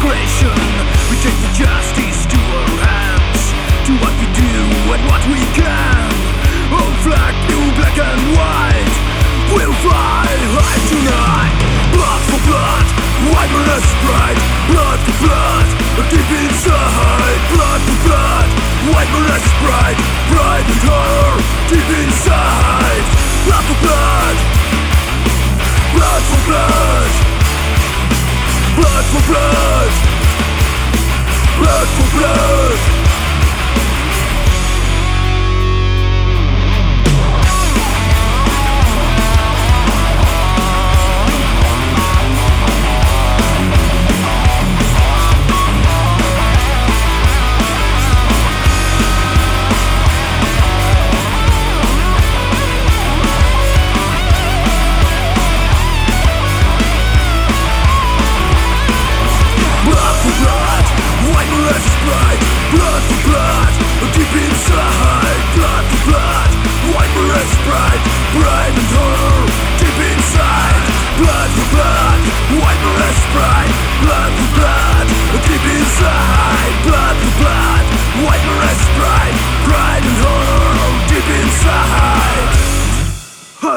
Gracious. For blood. Blood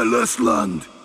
Heiles Land!